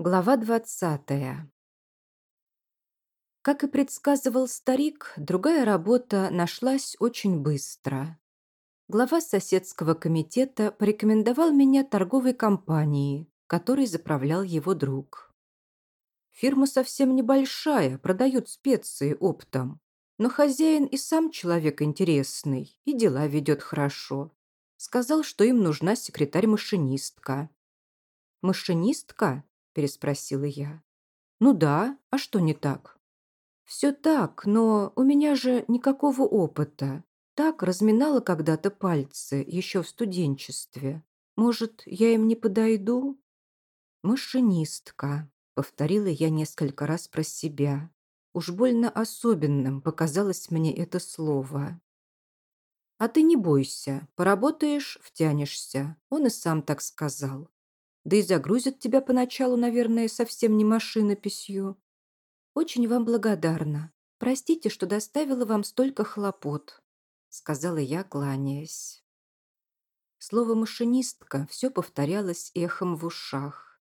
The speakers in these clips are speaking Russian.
Глава двадцатая. Как и предсказывал старик, другая работа нашлась очень быстро. Глава соседского комитета порекомендовал меня торговой компании, которой заправлял его друг. Фирма совсем небольшая, продают специи оптом, но хозяин и сам человек интересный, и дела ведет хорошо. Сказал, что им нужна секретарь-машинистка. «Машинистка?» Переспросила я. «Ну да, а что не так?» «Все так, но у меня же никакого опыта. Так разминала когда-то пальцы, еще в студенчестве. Может, я им не подойду?» «Машинистка», — повторила я несколько раз про себя. Уж больно особенным показалось мне это слово. «А ты не бойся, поработаешь, втянешься», — он и сам так сказал. Да и загрузят тебя поначалу, наверное, совсем не машинописью. Очень вам благодарна. Простите, что доставила вам столько хлопот, сказала я, кланяясь. Слово «машинистка» все повторялось эхом в ушах.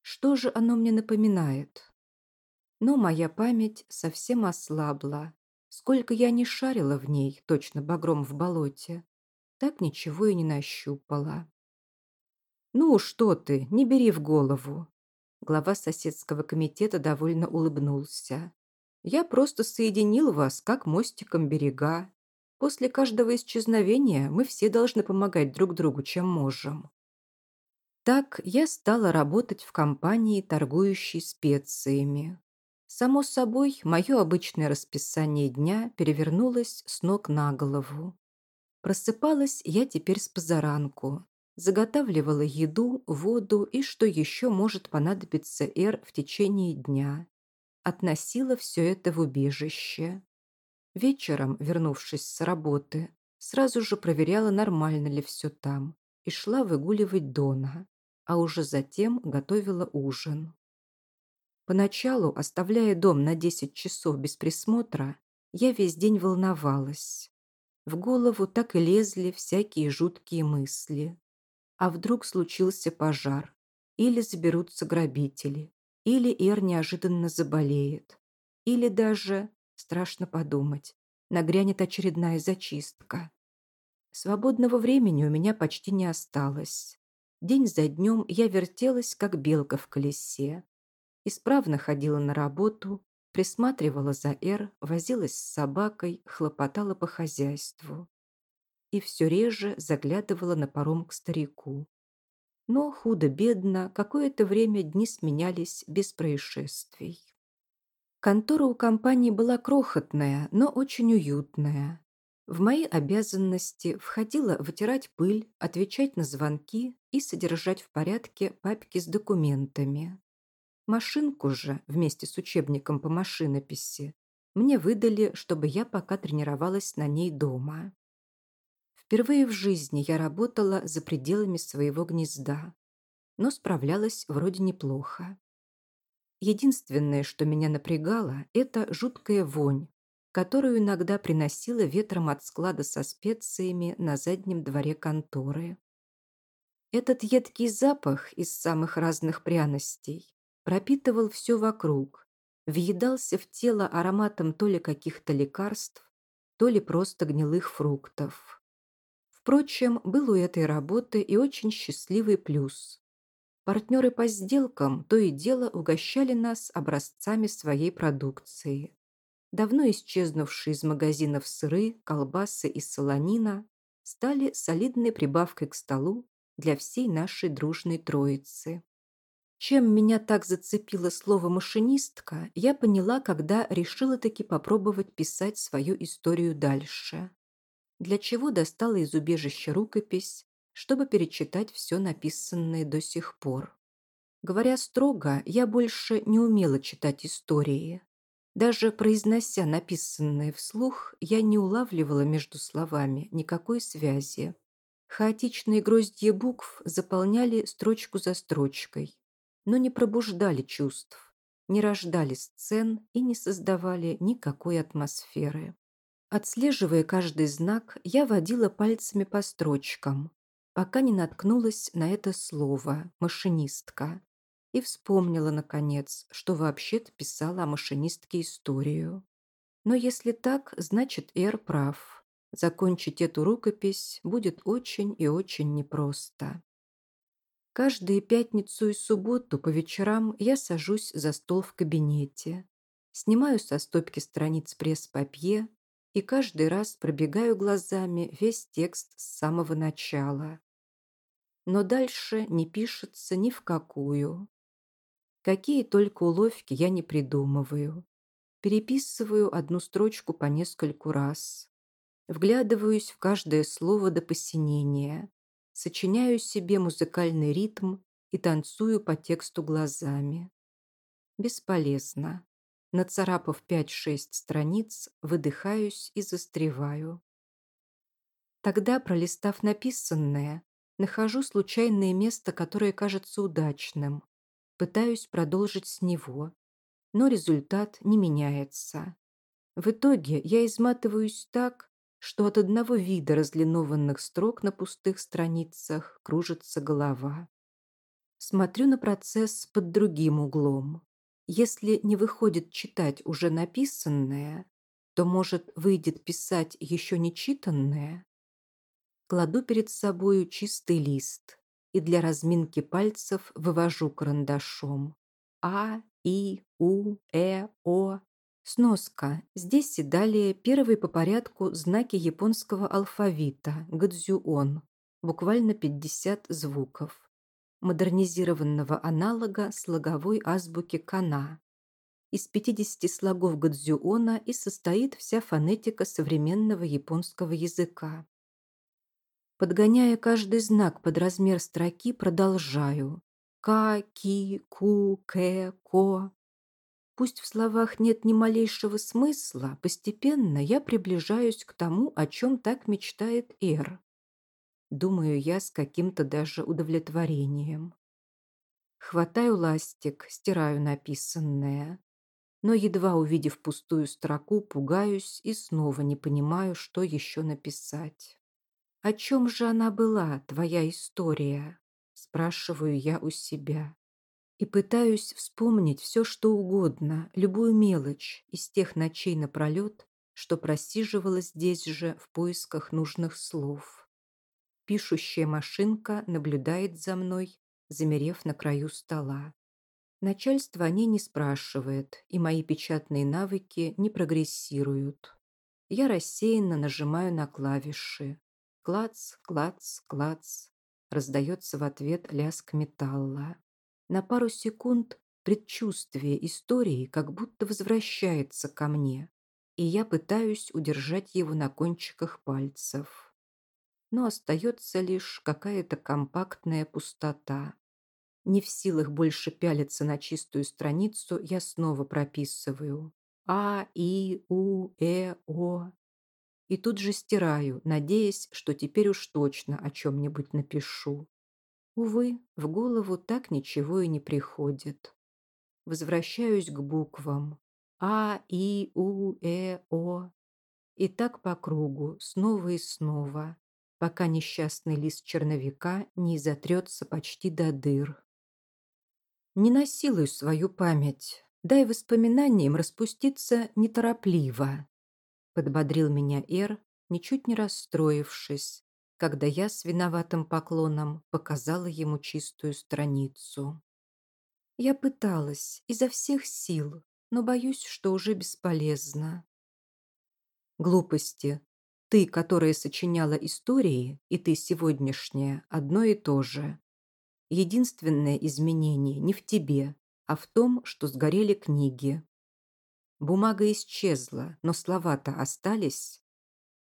Что же оно мне напоминает? Но моя память совсем ослабла. Сколько я не шарила в ней, точно багром в болоте, так ничего и не нащупала. «Ну, что ты, не бери в голову». Глава соседского комитета довольно улыбнулся. «Я просто соединил вас, как мостиком берега. После каждого исчезновения мы все должны помогать друг другу, чем можем». Так я стала работать в компании, торгующей специями. Само собой, мое обычное расписание дня перевернулось с ног на голову. Просыпалась я теперь с позаранку, заготавливала еду, воду и что еще может понадобиться Эр в течение дня. Относила все это в убежище. Вечером, вернувшись с работы, сразу же проверяла, нормально ли все там, и шла выгуливать Дона, а уже затем готовила ужин. Поначалу, оставляя дом на 10 часов без присмотра, я весь день волновалась. В голову так и лезли всякие жуткие мысли. А вдруг случился пожар? Или заберутся грабители? Или Эр неожиданно заболеет? Или даже, страшно подумать, нагрянет очередная зачистка? Свободного времени у меня почти не осталось. День за днем я вертелась, как белка в колесе. Исправно ходила на работу, присматривала за Эр, возилась с собакой, хлопотала по хозяйству и все реже заглядывала на паром к старику. Но худо-бедно какое-то время дни сменялись без происшествий. Контора у компании была крохотная, но очень уютная. В мои обязанности входило вытирать пыль, отвечать на звонки и содержать в порядке папки с документами. Машинку же, вместе с учебником по машинописи, мне выдали, чтобы я пока тренировалась на ней дома. Впервые в жизни я работала за пределами своего гнезда, но справлялась вроде неплохо. Единственное, что меня напрягало, это жуткая вонь, которую иногда приносила ветром от склада со специями на заднем дворе конторы. Этот едкий запах из самых разных пряностей пропитывал все вокруг, въедался в тело ароматом то ли каких-то лекарств, то ли просто гнилых фруктов. Впрочем, был у этой работы и очень счастливый плюс. Партнеры по сделкам то и дело угощали нас образцами своей продукции. Давно исчезнувшие из магазинов сыры, колбасы и солонина стали солидной прибавкой к столу для всей нашей дружной троицы. Чем меня так зацепило слово «машинистка», я поняла, когда решила таки попробовать писать свою историю дальше для чего достала из убежища рукопись, чтобы перечитать все написанное до сих пор. Говоря строго, я больше не умела читать истории. Даже произнося написанное вслух, я не улавливала между словами никакой связи. Хаотичные гроздья букв заполняли строчку за строчкой, но не пробуждали чувств, не рождали сцен и не создавали никакой атмосферы. Отслеживая каждый знак, я водила пальцами по строчкам, пока не наткнулась на это слово «машинистка» И вспомнила, наконец, что вообще-то писала о машинистке историю. Но если так, значит, Эр прав. Закончить эту рукопись будет очень и очень непросто. Каждые пятницу и субботу по вечерам я сажусь за стол в кабинете, снимаю со стопки страниц пресс-папье и каждый раз пробегаю глазами весь текст с самого начала. Но дальше не пишется ни в какую. Какие только уловки я не придумываю. Переписываю одну строчку по нескольку раз. Вглядываюсь в каждое слово до посинения сочиняю себе музыкальный ритм и танцую по тексту глазами. Бесполезно. Нацарапав 5-6 страниц, выдыхаюсь и застреваю. Тогда, пролистав написанное, нахожу случайное место, которое кажется удачным. Пытаюсь продолжить с него, но результат не меняется. В итоге я изматываюсь так, что от одного вида разлинованных строк на пустых страницах кружится голова. Смотрю на процесс под другим углом. Если не выходит читать уже написанное, то, может, выйдет писать еще не читанное? Кладу перед собою чистый лист и для разминки пальцев вывожу карандашом. А, И, У, Э, О, Сноска. Здесь и далее первые по порядку знаки японского алфавита – гадзюон, буквально 50 звуков. Модернизированного аналога слоговой азбуки кана. Из 50 слогов гадзюона и состоит вся фонетика современного японского языка. Подгоняя каждый знак под размер строки, продолжаю. Ка, ки, ку, кэ, ко, Пусть в словах нет ни малейшего смысла, постепенно я приближаюсь к тому, о чем так мечтает Эр. Думаю я с каким-то даже удовлетворением. Хватаю ластик, стираю написанное. Но, едва увидев пустую строку, пугаюсь и снова не понимаю, что еще написать. «О чем же она была, твоя история?» Спрашиваю я у себя и пытаюсь вспомнить все, что угодно, любую мелочь из тех ночей напролет, что просиживала здесь же в поисках нужных слов. Пишущая машинка наблюдает за мной, замерев на краю стола. Начальство о ней не спрашивает, и мои печатные навыки не прогрессируют. Я рассеянно нажимаю на клавиши. Клац, клац, клац. Раздается в ответ лязг металла. На пару секунд предчувствие истории как будто возвращается ко мне, и я пытаюсь удержать его на кончиках пальцев. Но остается лишь какая-то компактная пустота. Не в силах больше пялиться на чистую страницу, я снова прописываю. А, И, У, Э, О. И тут же стираю, надеясь, что теперь уж точно о чем-нибудь напишу. Увы, в голову так ничего и не приходит. Возвращаюсь к буквам. А, И, У, Э, О. И так по кругу, снова и снова, пока несчастный лист черновика не изотрется почти до дыр. Не насилуй свою память, дай воспоминаниям распуститься неторопливо, подбодрил меня Эр, ничуть не расстроившись, когда я с виноватым поклоном показала ему чистую страницу. Я пыталась изо всех сил, но боюсь, что уже бесполезно. Глупости. Ты, которая сочиняла истории, и ты сегодняшняя, одно и то же. Единственное изменение не в тебе, а в том, что сгорели книги. Бумага исчезла, но слова-то остались,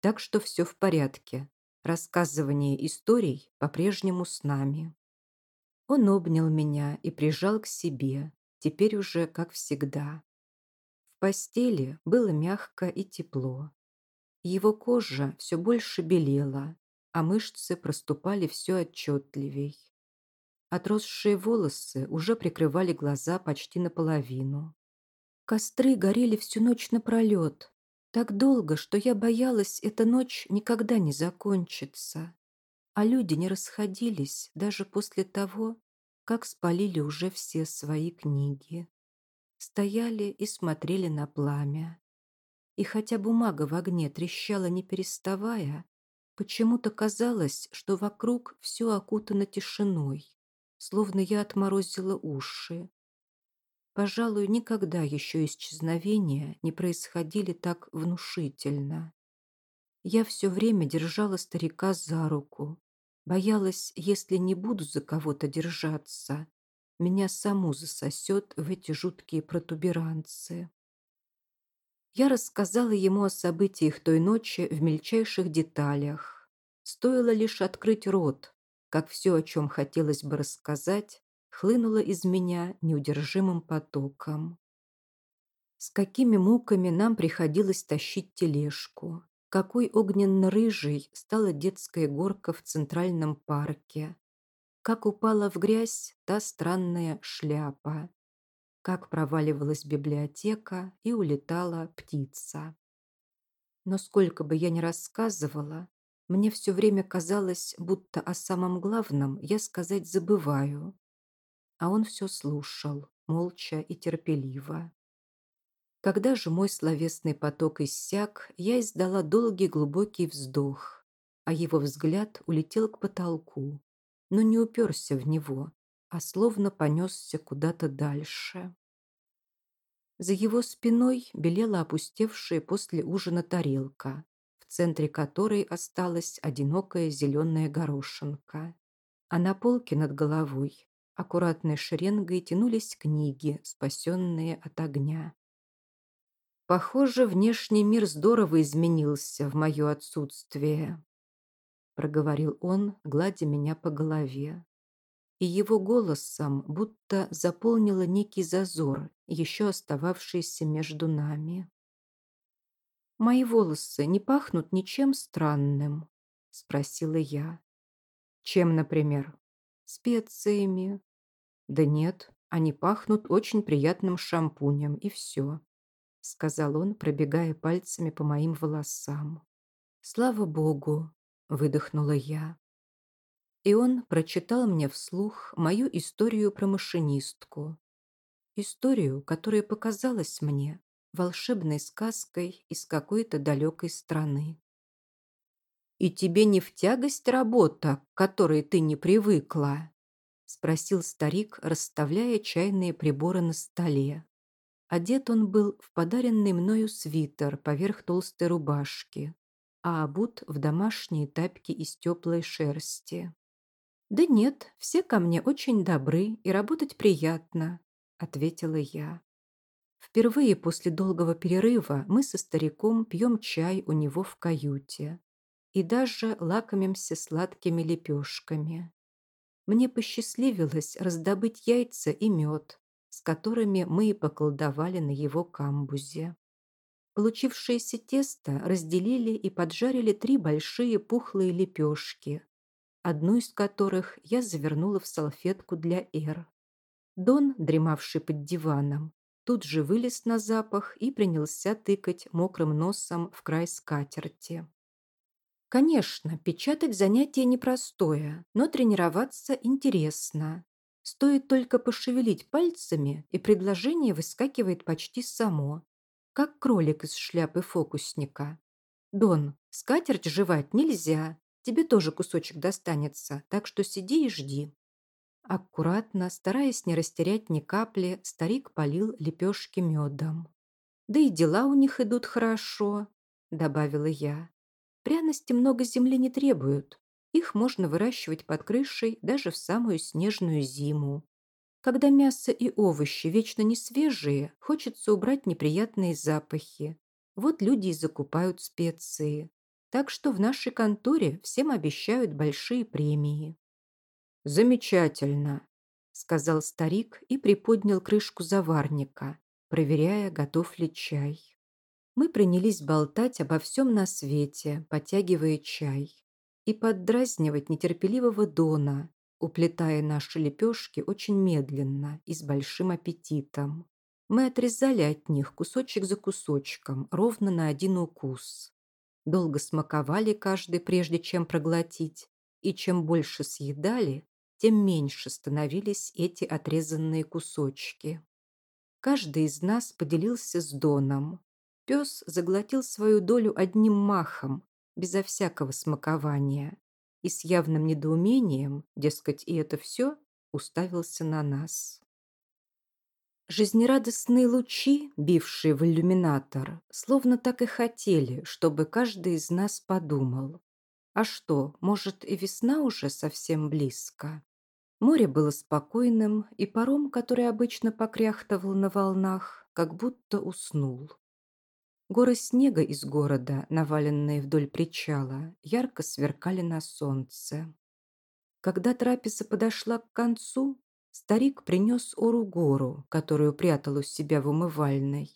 так что все в порядке. Рассказывание историй по-прежнему с нами. Он обнял меня и прижал к себе, теперь уже как всегда. В постели было мягко и тепло. Его кожа все больше белела, а мышцы проступали все отчетливей. Отросшие волосы уже прикрывали глаза почти наполовину. Костры горели всю ночь напролет, так долго, что я боялась, эта ночь никогда не закончится. А люди не расходились даже после того, как спалили уже все свои книги. Стояли и смотрели на пламя. И хотя бумага в огне трещала не переставая, почему-то казалось, что вокруг все окутано тишиной, словно я отморозила уши. Пожалуй, никогда еще исчезновения не происходили так внушительно. Я все время держала старика за руку, боялась, если не буду за кого-то держаться, меня саму засосет в эти жуткие протуберанцы. Я рассказала ему о событиях той ночи в мельчайших деталях. Стоило лишь открыть рот, как все, о чем хотелось бы рассказать, хлынуло из меня неудержимым потоком. С какими муками нам приходилось тащить тележку, какой огненно-рыжей стала детская горка в Центральном парке, как упала в грязь та странная шляпа, как проваливалась библиотека и улетала птица. Но сколько бы я ни рассказывала, мне все время казалось, будто о самом главном я сказать забываю, а он все слушал, молча и терпеливо. Когда же мой словесный поток иссяк, я издала долгий глубокий вздох, а его взгляд улетел к потолку, но не уперся в него, а словно понесся куда-то дальше. За его спиной белела опустевшая после ужина тарелка, в центре которой осталась одинокая зеленая горошинка. А на полке над головой Аккуратной шеренгой тянулись книги, спасенные от огня. «Похоже, внешний мир здорово изменился в мое отсутствие», проговорил он, гладя меня по голове. И его голосом будто заполнило некий зазор, еще остававшийся между нами. «Мои волосы не пахнут ничем странным?» – спросила я. «Чем, например?» специями. Да нет, они пахнут очень приятным шампунем, и все, сказал он, пробегая пальцами по моим волосам. Слава богу, выдохнула я. И он прочитал мне вслух мою историю про машинистку. Историю, которая показалась мне волшебной сказкой из какой-то далекой страны. «И тебе не в тягость работа, к которой ты не привыкла?» Спросил старик, расставляя чайные приборы на столе. Одет он был в подаренный мною свитер поверх толстой рубашки, а обут в домашние тапки из теплой шерсти. «Да нет, все ко мне очень добры и работать приятно», — ответила я. Впервые после долгого перерыва мы со стариком пьем чай у него в каюте и даже лакомимся сладкими лепешками. Мне посчастливилось раздобыть яйца и мед, с которыми мы и поколдовали на его камбузе. Получившееся тесто разделили и поджарили три большие пухлые лепешки, одну из которых я завернула в салфетку для Эр. Дон, дремавший под диваном, тут же вылез на запах и принялся тыкать мокрым носом в край скатерти. Конечно, печатать занятие непростое, но тренироваться интересно. Стоит только пошевелить пальцами, и предложение выскакивает почти само, как кролик из шляпы фокусника. «Дон, скатерть жевать нельзя, тебе тоже кусочек достанется, так что сиди и жди». Аккуратно, стараясь не растерять ни капли, старик полил лепешки медом. «Да и дела у них идут хорошо», — добавила я. Пряности много земли не требуют. Их можно выращивать под крышей даже в самую снежную зиму. Когда мясо и овощи вечно не свежие, хочется убрать неприятные запахи. Вот люди и закупают специи. Так что в нашей конторе всем обещают большие премии. «Замечательно», — сказал старик и приподнял крышку заварника, проверяя, готов ли чай мы принялись болтать обо всем на свете, потягивая чай, и поддразнивать нетерпеливого Дона, уплетая наши лепешки очень медленно и с большим аппетитом. Мы отрезали от них кусочек за кусочком, ровно на один укус. Долго смаковали каждый, прежде чем проглотить, и чем больше съедали, тем меньше становились эти отрезанные кусочки. Каждый из нас поделился с Доном. Пес заглотил свою долю одним махом, безо всякого смакования, и с явным недоумением, дескать, и это все, уставился на нас. Жизнерадостные лучи, бившие в иллюминатор, словно так и хотели, чтобы каждый из нас подумал. А что, может, и весна уже совсем близко? Море было спокойным, и паром, который обычно покряхтывал на волнах, как будто уснул. Горы снега из города, наваленные вдоль причала, ярко сверкали на солнце. Когда трапеза подошла к концу, Старик принес Ору гору, которую прятал у себя в умывальной.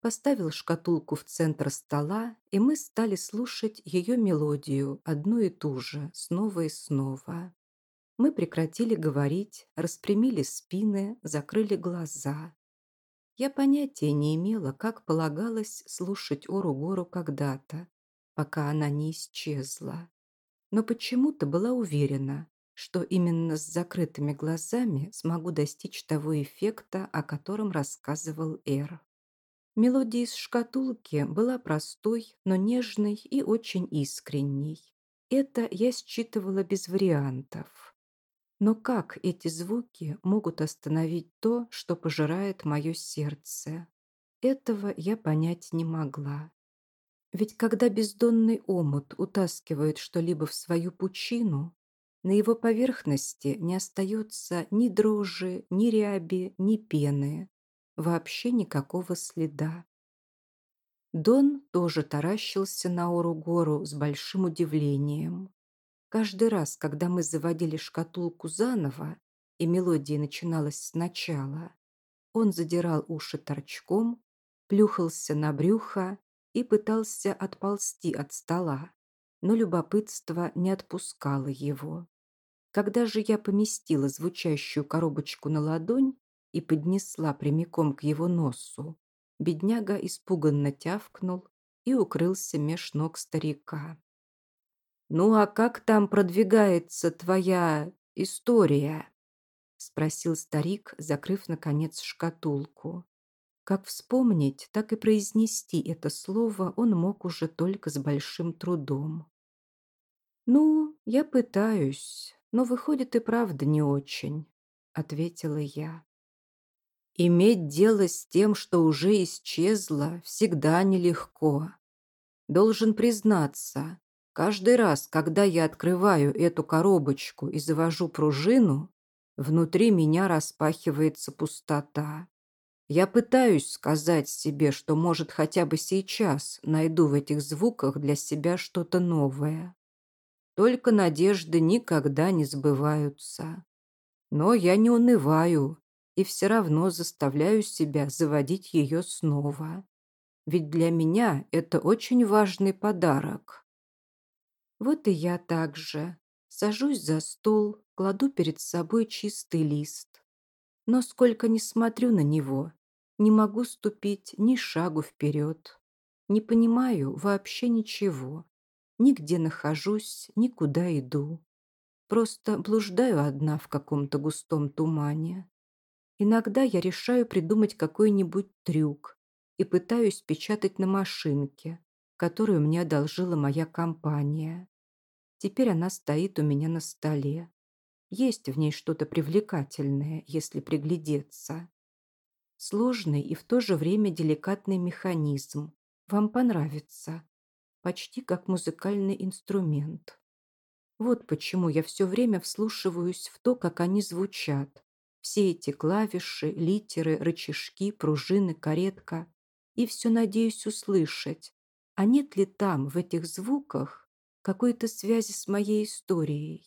Поставил шкатулку в центр стола, и мы стали слушать ее мелодию, одну и ту же, снова и снова. Мы прекратили говорить, распрямили спины, закрыли глаза. Я понятия не имела, как полагалось слушать Ору гору когда-то, пока она не исчезла. Но почему-то была уверена, что именно с закрытыми глазами смогу достичь того эффекта, о котором рассказывал Эр. Мелодия из шкатулки была простой, но нежной и очень искренней. Это я считывала без вариантов. Но как эти звуки могут остановить то, что пожирает мое сердце? Этого я понять не могла. Ведь когда бездонный омут утаскивает что-либо в свою пучину, на его поверхности не остается ни дрожжи, ни ряби, ни пены. Вообще никакого следа. Дон тоже таращился на Ору-гору с большим удивлением. Каждый раз, когда мы заводили шкатулку заново, и мелодия начиналась сначала, он задирал уши торчком, плюхался на брюхо и пытался отползти от стола, но любопытство не отпускало его. Когда же я поместила звучащую коробочку на ладонь и поднесла прямиком к его носу, бедняга испуганно тявкнул и укрылся меж ног старика. «Ну а как там продвигается твоя история?» — спросил старик, закрыв, наконец, шкатулку. Как вспомнить, так и произнести это слово он мог уже только с большим трудом. «Ну, я пытаюсь но выходит и правда не очень», — ответила я. «Иметь дело с тем, что уже исчезло, всегда нелегко. Должен признаться, каждый раз, когда я открываю эту коробочку и завожу пружину, внутри меня распахивается пустота. Я пытаюсь сказать себе, что, может, хотя бы сейчас найду в этих звуках для себя что-то новое. Только надежды никогда не сбываются. Но я не унываю и все равно заставляю себя заводить ее снова. Ведь для меня это очень важный подарок. Вот и я также. Сажусь за стол, кладу перед собой чистый лист. Но сколько ни смотрю на него, не могу ступить ни шагу вперед. Не понимаю вообще ничего. Нигде нахожусь, никуда иду. Просто блуждаю одна в каком-то густом тумане. Иногда я решаю придумать какой-нибудь трюк и пытаюсь печатать на машинке, которую мне одолжила моя компания. Теперь она стоит у меня на столе. Есть в ней что-то привлекательное, если приглядеться. Сложный и в то же время деликатный механизм. Вам понравится почти как музыкальный инструмент. Вот почему я все время вслушиваюсь в то, как они звучат. Все эти клавиши, литеры, рычажки, пружины, каретка. И все надеюсь услышать, а нет ли там, в этих звуках, какой-то связи с моей историей.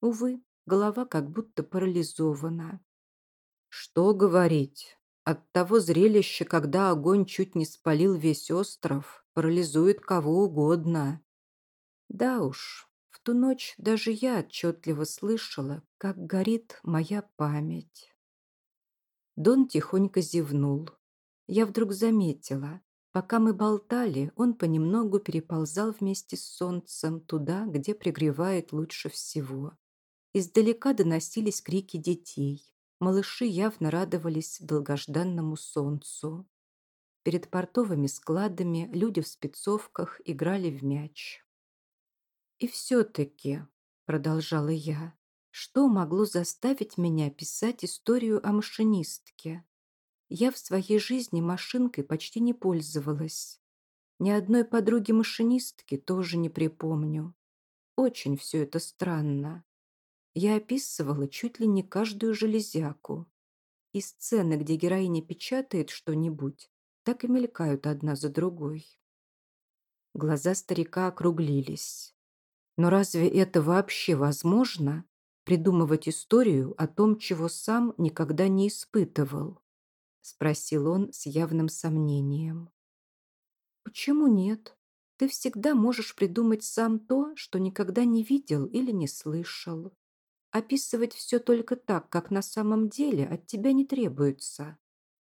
Увы, голова как будто парализована. Что говорить? От того зрелища, когда огонь чуть не спалил весь остров, парализует кого угодно. Да уж, в ту ночь даже я отчетливо слышала, как горит моя память. Дон тихонько зевнул. Я вдруг заметила, пока мы болтали, он понемногу переползал вместе с солнцем туда, где пригревает лучше всего. Издалека доносились крики детей. Малыши явно радовались долгожданному солнцу. Перед портовыми складами люди в спецовках играли в мяч. «И все-таки», — продолжала я, — «что могло заставить меня писать историю о машинистке? Я в своей жизни машинкой почти не пользовалась. Ни одной подруги-машинистки тоже не припомню. Очень все это странно. Я описывала чуть ли не каждую железяку. И сцены, где героиня печатает что-нибудь, так и мелькают одна за другой. Глаза старика округлились. Но разве это вообще возможно? Придумывать историю о том, чего сам никогда не испытывал? Спросил он с явным сомнением. Почему нет? Ты всегда можешь придумать сам то, что никогда не видел или не слышал. Описывать все только так, как на самом деле, от тебя не требуется.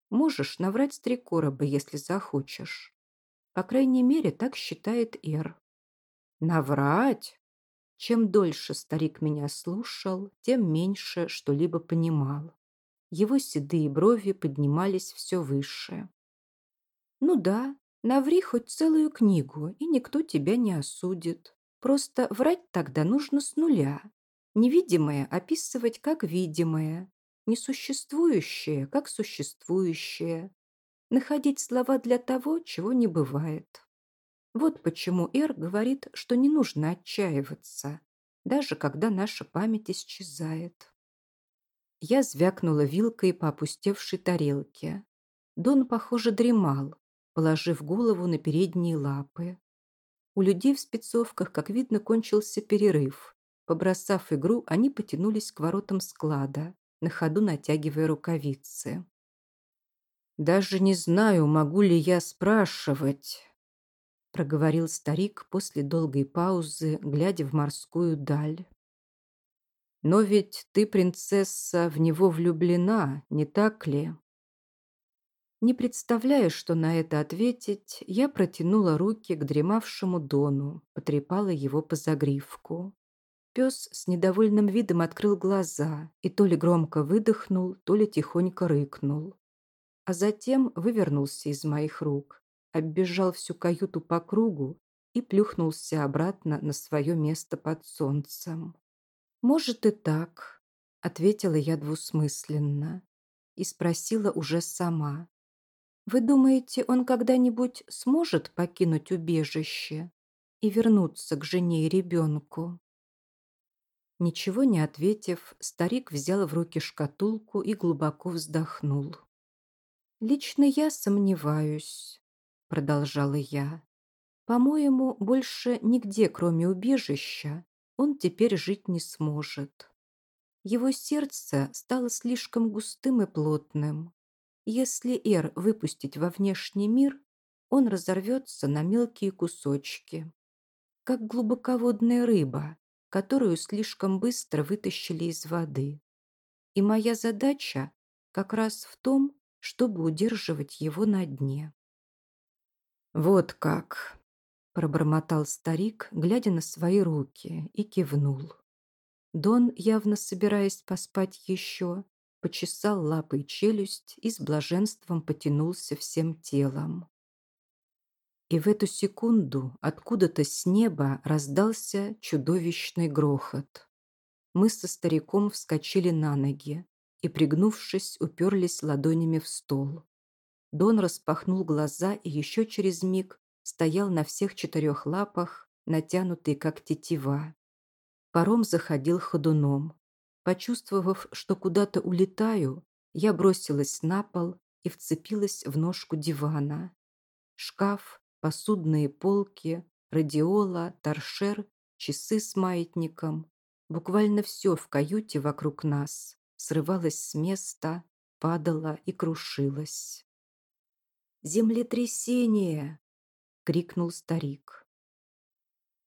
Можешь наврать три короба, если захочешь. По крайней мере, так считает Эр. Наврать? Чем дольше старик меня слушал, тем меньше что-либо понимал. Его седые брови поднимались все выше. Ну да, Наври хоть целую книгу, и никто тебя не осудит. Просто врать тогда нужно с нуля. Невидимое описывать как видимое, несуществующее как существующее. Находить слова для того, чего не бывает. Вот почему Эр говорит, что не нужно отчаиваться, даже когда наша память исчезает. Я звякнула вилкой по опустевшей тарелке. Дон, похоже, дремал, положив голову на передние лапы. У людей в спецовках, как видно, кончился перерыв. Побросав игру, они потянулись к воротам склада, на ходу натягивая рукавицы. «Даже не знаю, могу ли я спрашивать», — проговорил старик после долгой паузы, глядя в морскую даль. «Но ведь ты, принцесса, в него влюблена, не так ли?» Не представляя, что на это ответить, я протянула руки к дремавшему Дону, потрепала его по загривку. Пес с недовольным видом открыл глаза и то ли громко выдохнул, то ли тихонько рыкнул. А затем вывернулся из моих рук, оббежал всю каюту по кругу и плюхнулся обратно на свое место под солнцем. «Может и так», — ответила я двусмысленно и спросила уже сама, вы думаете, он когда-нибудь сможет покинуть убежище и вернуться к жене и ребенку?» Ничего не ответив, старик взял в руки шкатулку и глубоко вздохнул. «Лично я сомневаюсь», — продолжала я. «По-моему, больше нигде, кроме убежища, он теперь жить не сможет. Его сердце стало слишком густым и плотным. Если Эр выпустить во внешний мир, он разорвется на мелкие кусочки, как глубоководная рыба, которую слишком быстро вытащили из воды. И моя задача как раз в том, чтобы удерживать его на дне. «Вот как!» – пробормотал старик, глядя на свои руки, и кивнул. Дон, явно собираясь поспать еще, почесал лапой челюсть и с блаженством потянулся всем телом. И в эту секунду откуда-то с неба раздался чудовищный грохот. Мы со стариком вскочили на ноги и, пригнувшись, уперлись ладонями в стол. Дон распахнул глаза и еще через миг стоял на всех четырех лапах, натянутый как тетива. Паром заходил ходуном. Почувствовав, что куда-то улетаю, я бросилась на пол и вцепилась в ножку дивана. Шкаф, посудные полки, радиола, торшер, часы с маятником. Буквально все в каюте вокруг нас срывалось с места, падало и крушилось. «Землетрясение!» — крикнул старик.